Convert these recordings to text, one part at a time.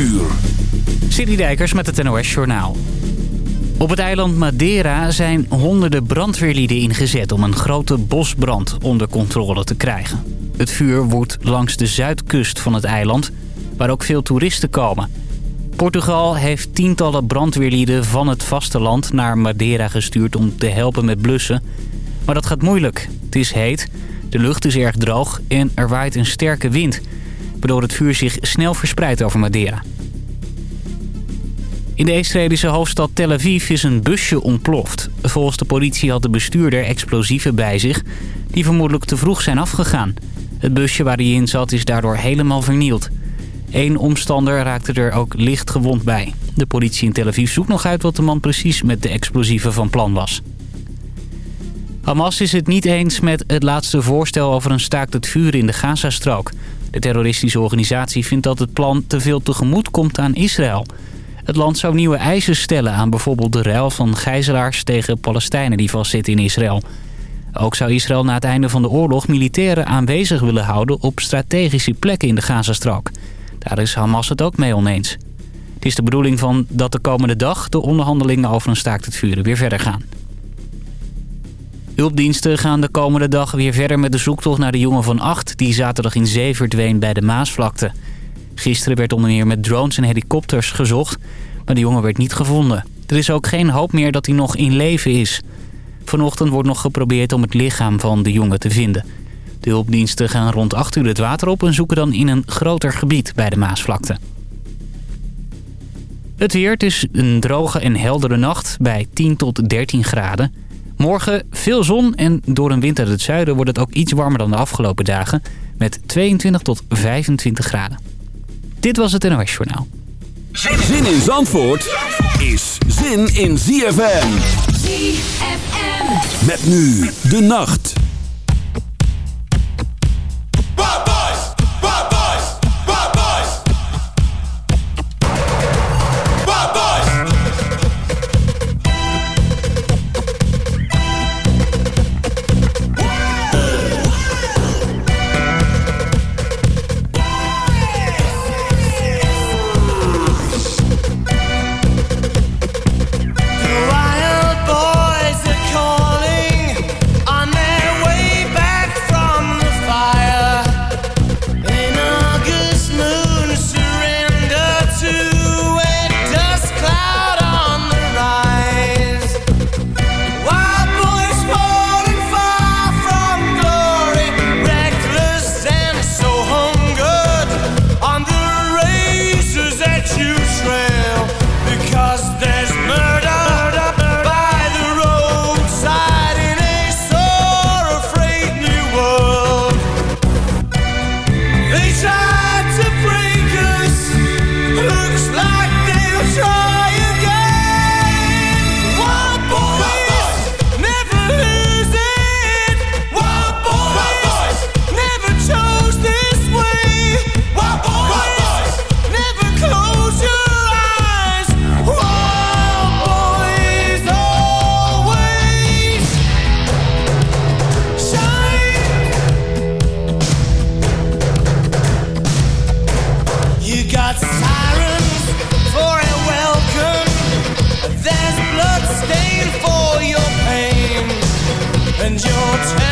uur. Dijkers met het NOS Journaal. Op het eiland Madeira zijn honderden brandweerlieden ingezet... om een grote bosbrand onder controle te krijgen. Het vuur woedt langs de zuidkust van het eiland... waar ook veel toeristen komen. Portugal heeft tientallen brandweerlieden van het vasteland naar Madeira gestuurd... om te helpen met blussen. Maar dat gaat moeilijk. Het is heet, de lucht is erg droog en er waait een sterke wind... waardoor het vuur zich snel verspreidt over Madeira. In de Israëlische hoofdstad Tel Aviv is een busje ontploft. Volgens de politie had de bestuurder explosieven bij zich... die vermoedelijk te vroeg zijn afgegaan. Het busje waar hij in zat is daardoor helemaal vernield. Eén omstander raakte er ook licht gewond bij. De politie in Tel Aviv zoekt nog uit wat de man precies met de explosieven van plan was. Hamas is het niet eens met het laatste voorstel over een staakt het vuur in de Gazastrook. De terroristische organisatie vindt dat het plan te veel tegemoet komt aan Israël... Het land zou nieuwe eisen stellen aan bijvoorbeeld de ruil van gijzelaars tegen Palestijnen die vastzitten in Israël. Ook zou Israël na het einde van de oorlog militairen aanwezig willen houden op strategische plekken in de Gazastrook. Daar is Hamas het ook mee oneens. Het is de bedoeling van dat de komende dag de onderhandelingen over een staakt het vuren weer verder gaan. Hulpdiensten gaan de komende dag weer verder met de zoektocht naar de jongen van acht... die zaterdag in zee verdween bij de Maasvlakte. Gisteren werd onder meer met drones en helikopters gezocht, maar de jongen werd niet gevonden. Er is ook geen hoop meer dat hij nog in leven is. Vanochtend wordt nog geprobeerd om het lichaam van de jongen te vinden. De hulpdiensten gaan rond 8 uur het water op en zoeken dan in een groter gebied bij de Maasvlakte. Het weer, het is een droge en heldere nacht bij 10 tot 13 graden. Morgen veel zon en door een wind uit het zuiden wordt het ook iets warmer dan de afgelopen dagen... met 22 tot 25 graden. Dit was het NOS Journaal. Zin in Zandvoort is zin in ZFM. ZFM. Met nu de nacht. They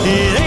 It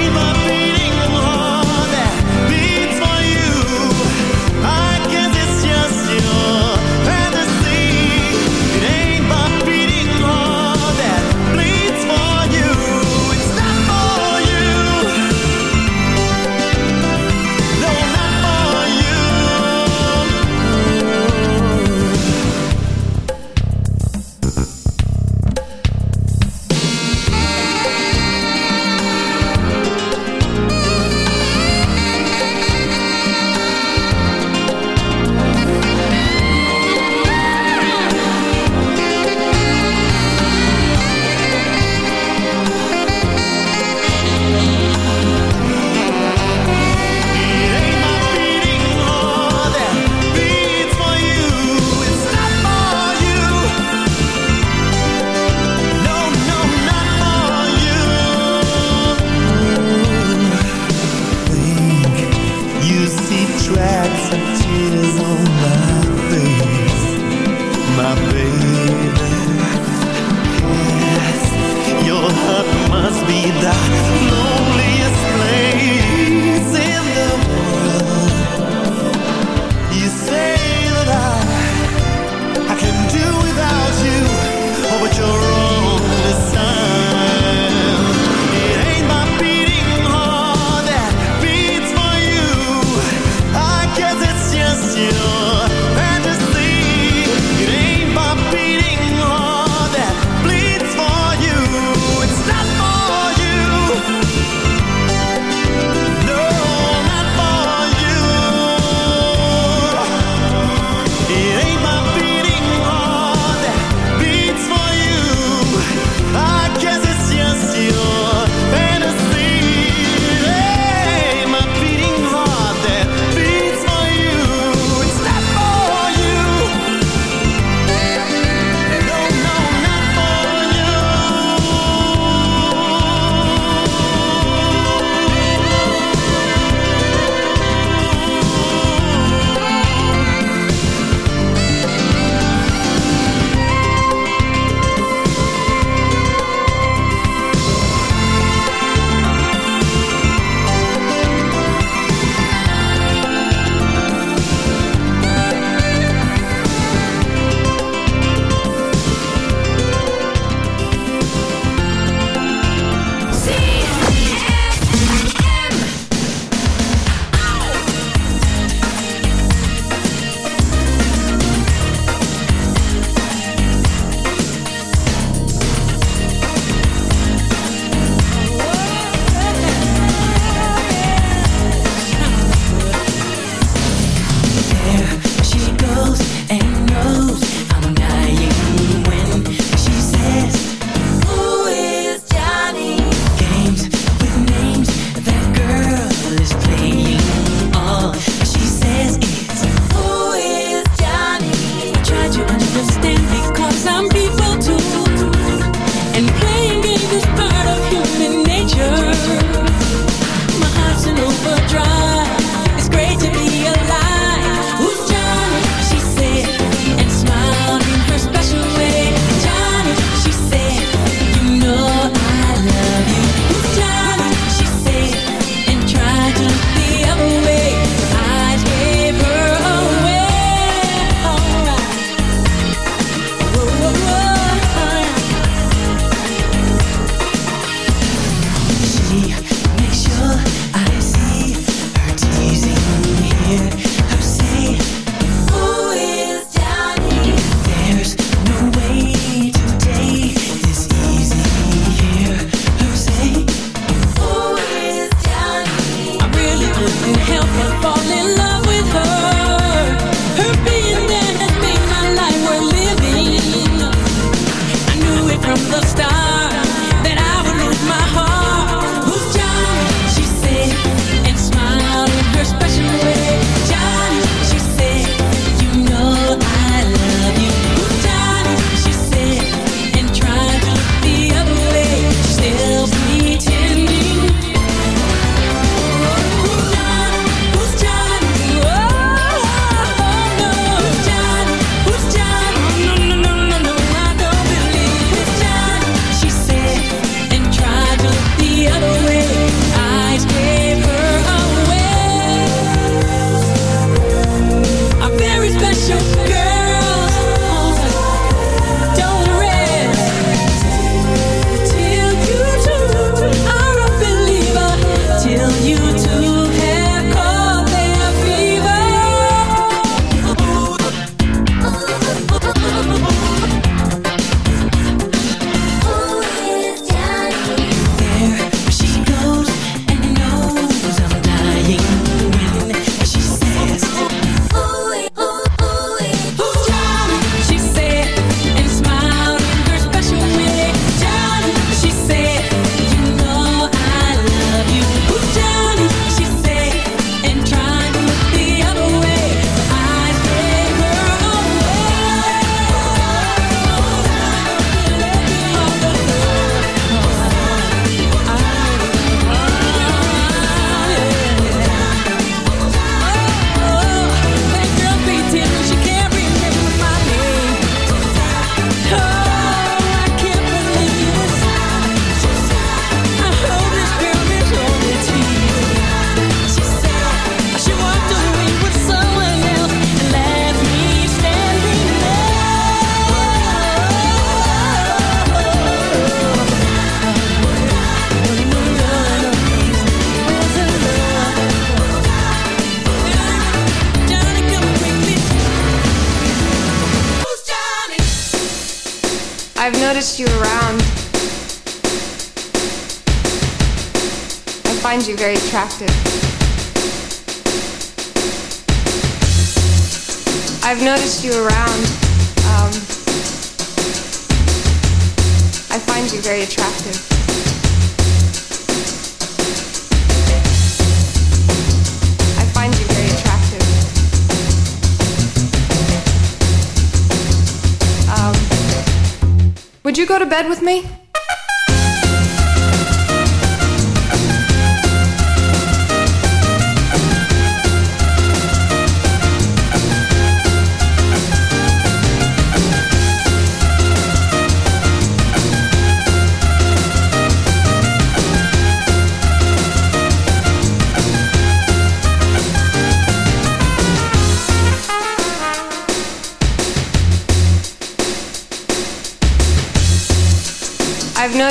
bed with me?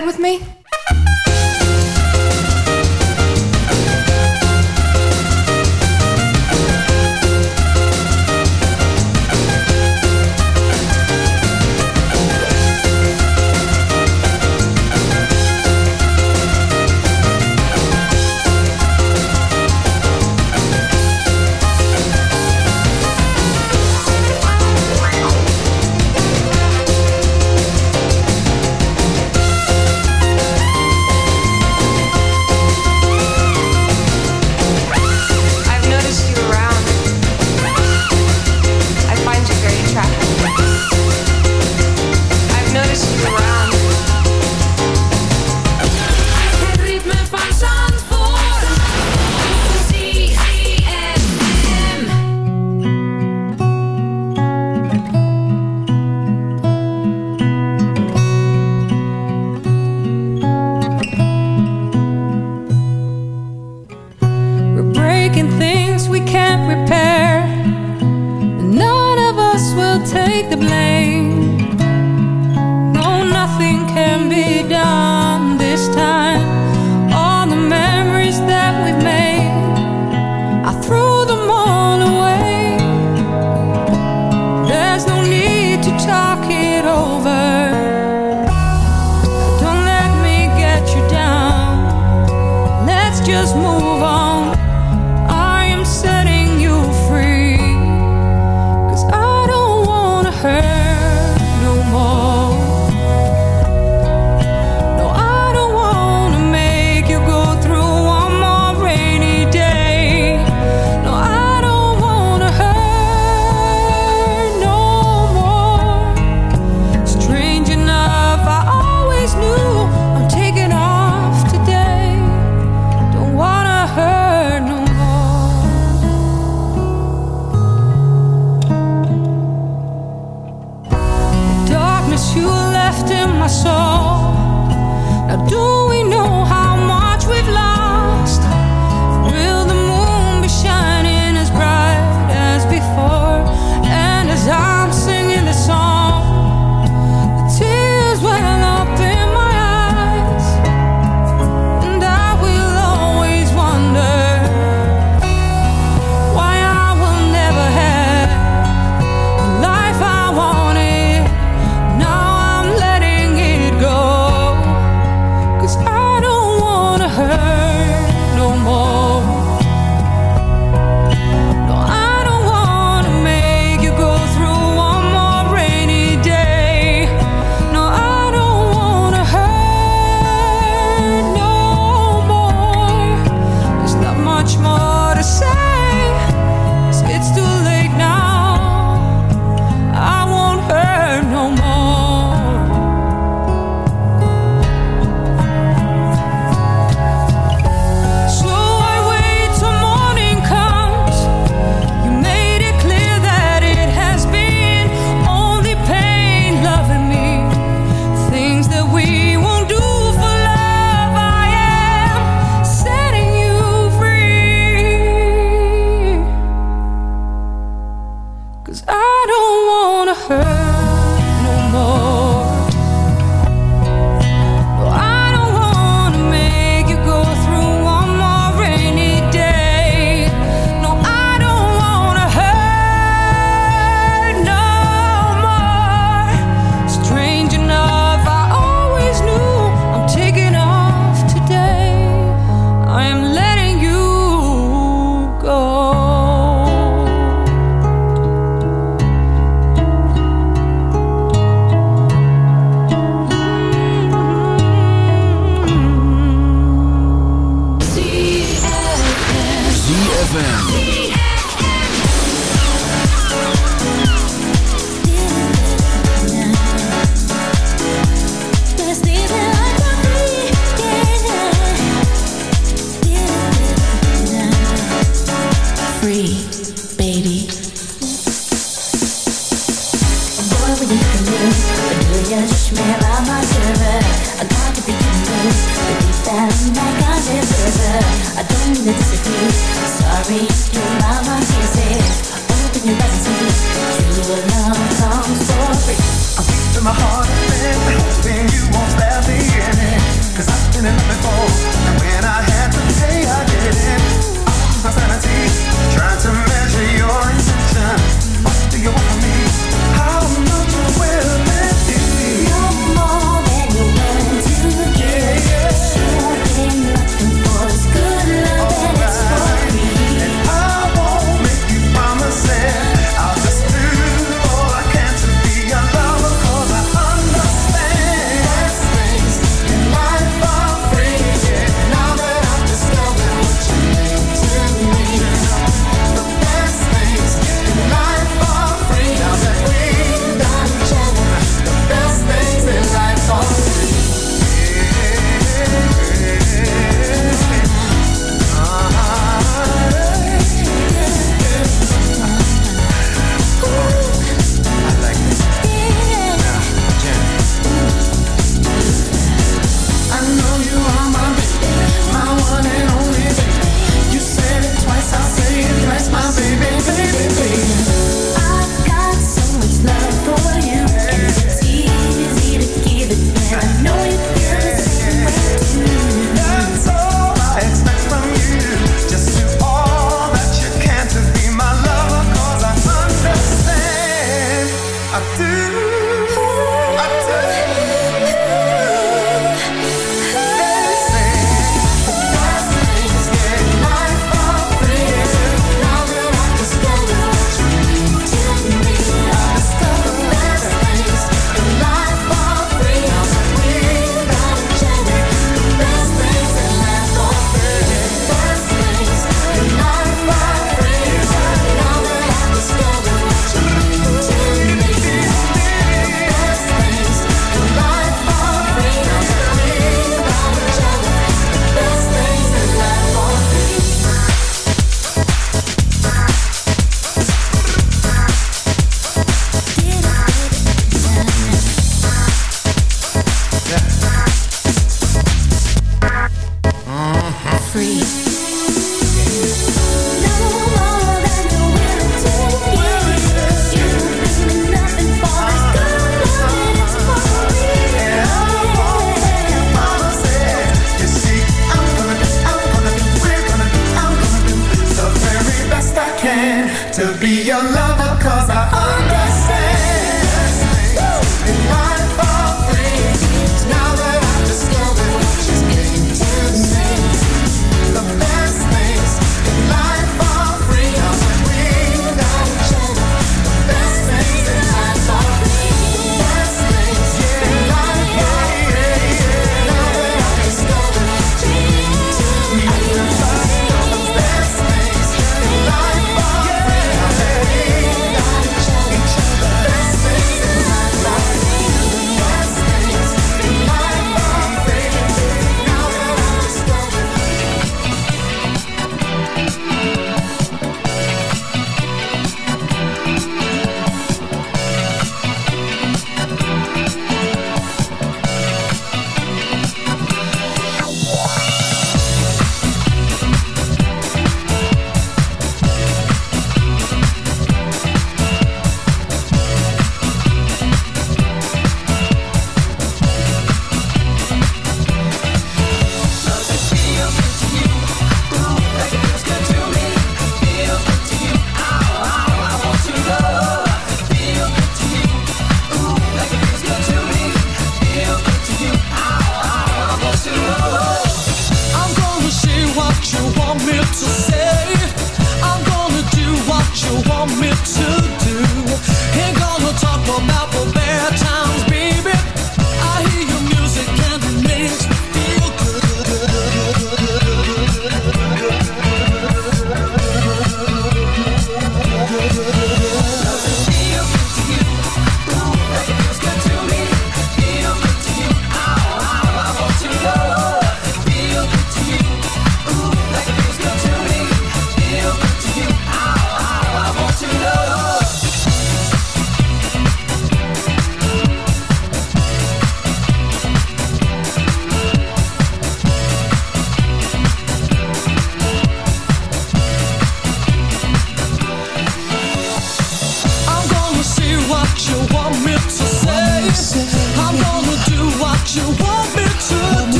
bed with me?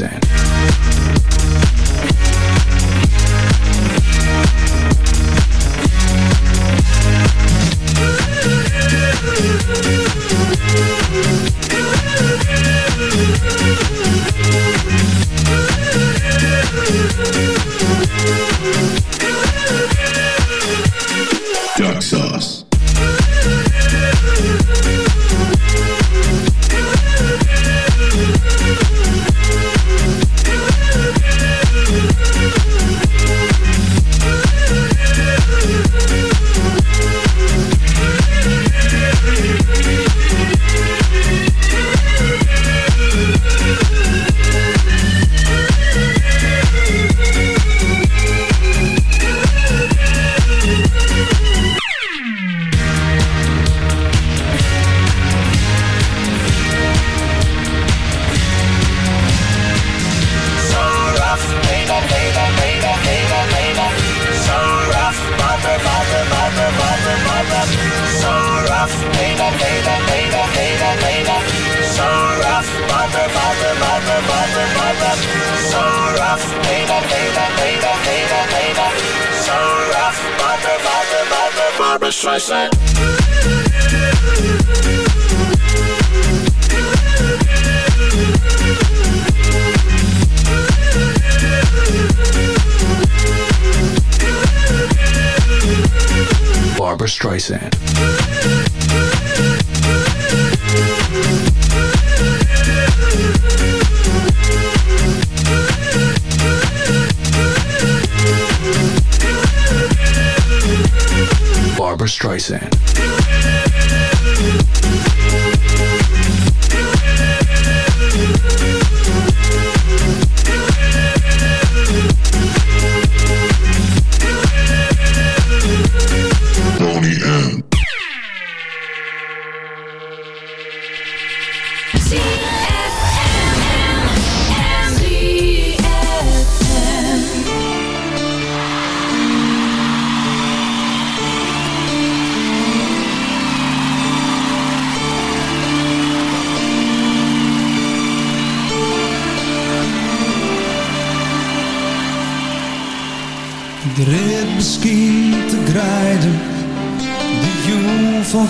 Barbara Barbra Streisand. Barbra Streisand. Barbra Streisand.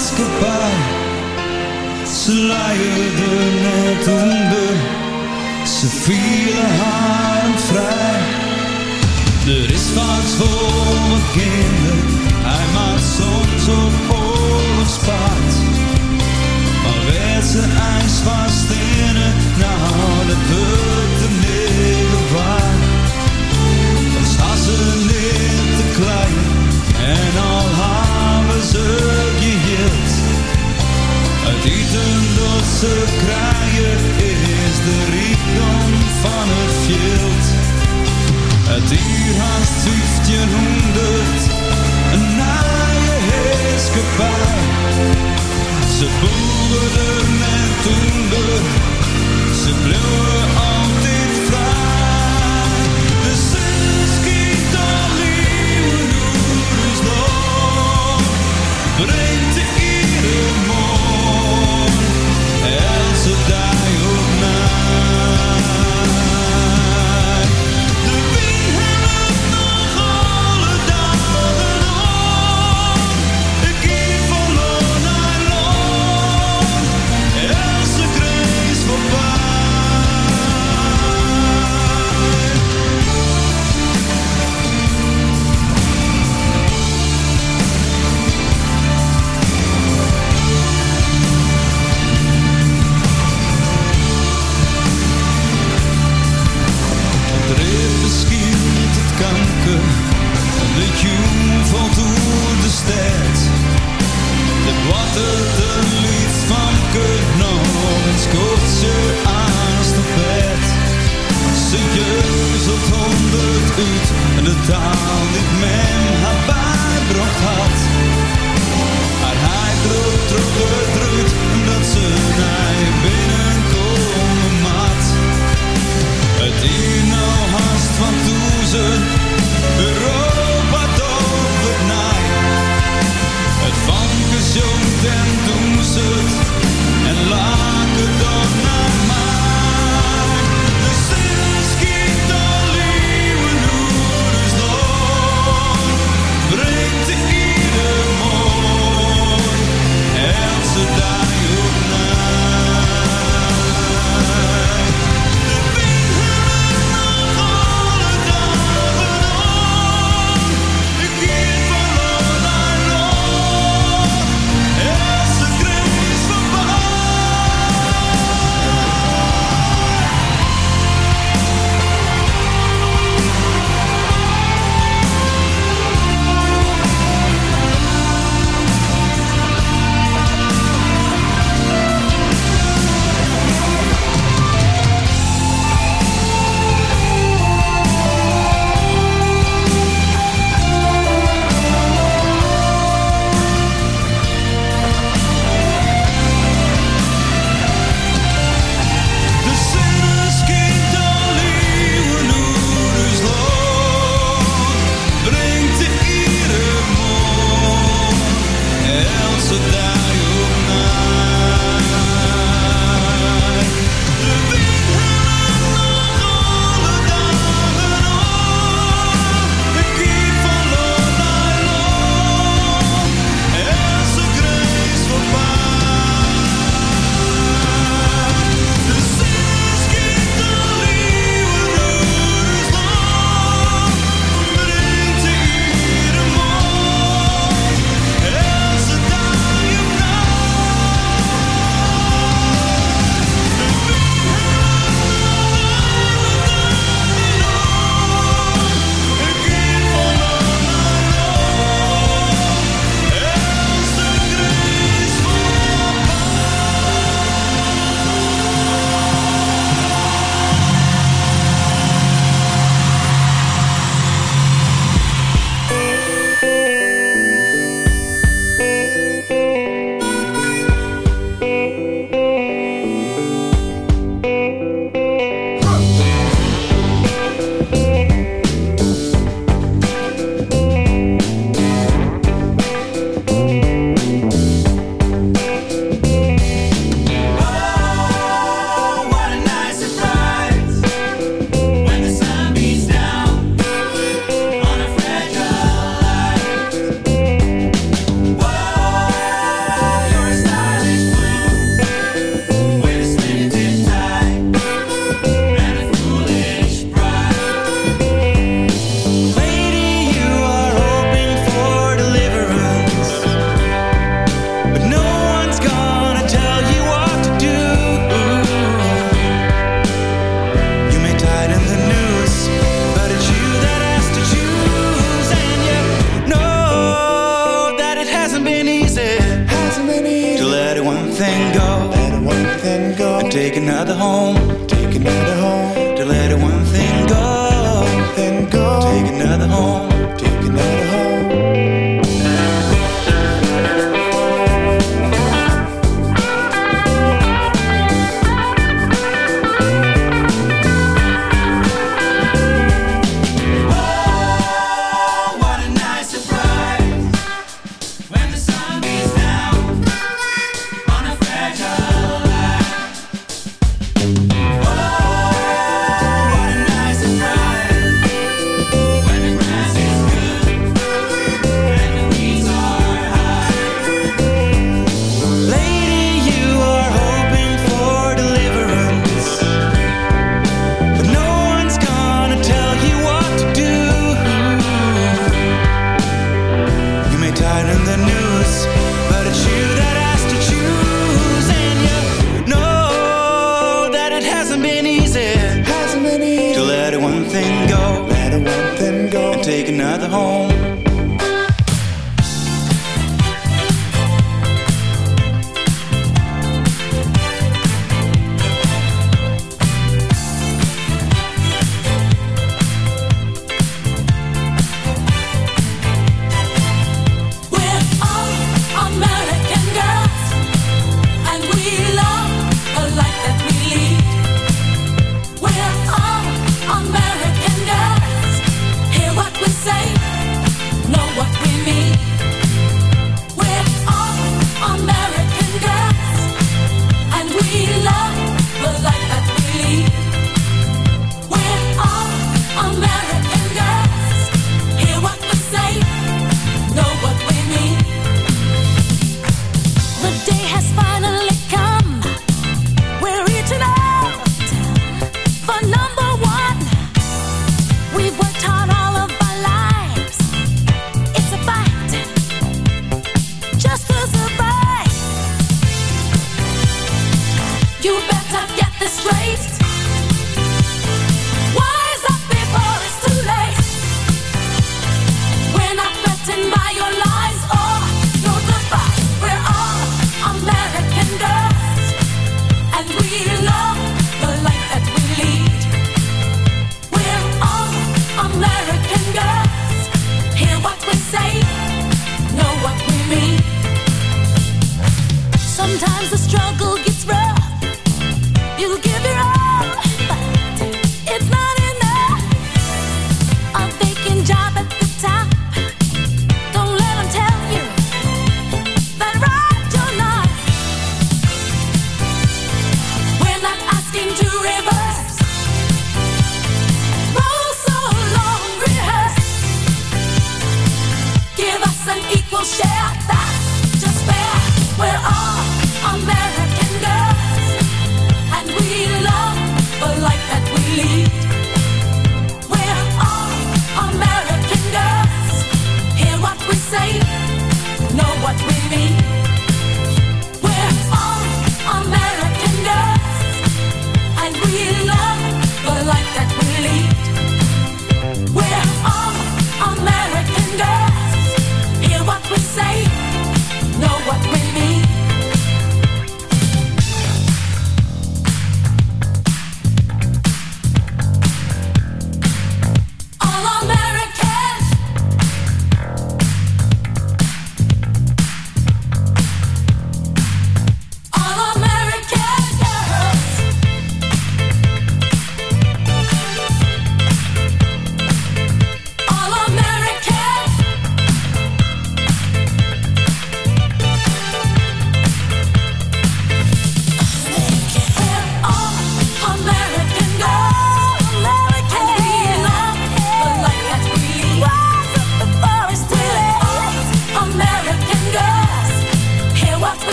maatschappij. Ze leiden net onder, ze vielen haar vrij. Er is vaak voor mijn kinderen, hij maakt soms op oorlogspaard. Maar werd ze ijs vast in het, nou dat 1500, een naaie heerskepaar. Ze boerden en toender, ze bleven verhaal dit men haar bijbracht had.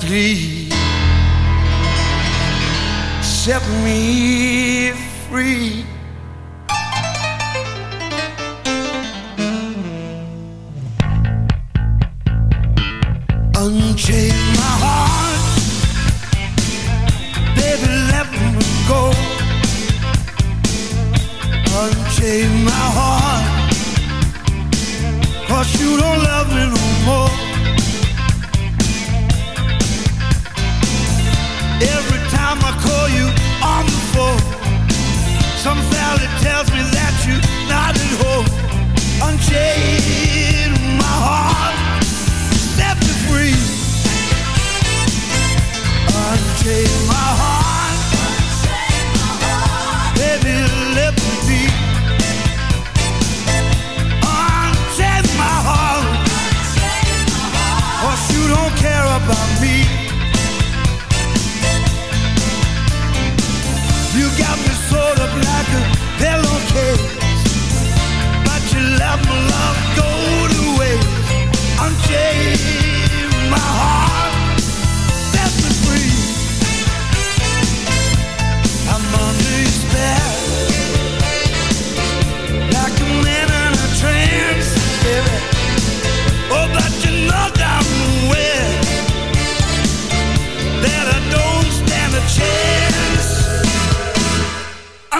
please. care about me. You got me sort of like a pillowcase, but you let my love go to waste. Unchain my heart.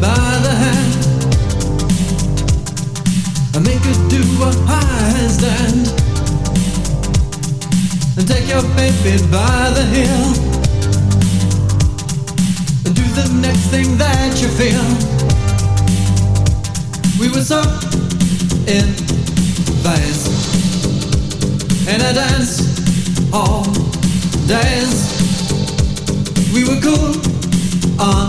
by the hand. Make her do a handstand. Take your baby by the heel. And do the next thing that you feel. We were so in phase. In a dance all Dance, We were cool on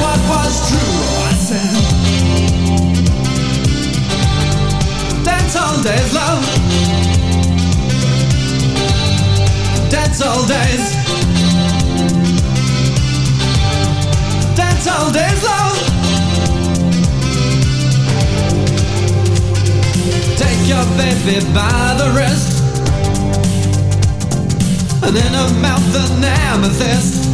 what was true. All days, love. That's all days. That's all days, love. Take your baby by the wrist And in her mouth an amethyst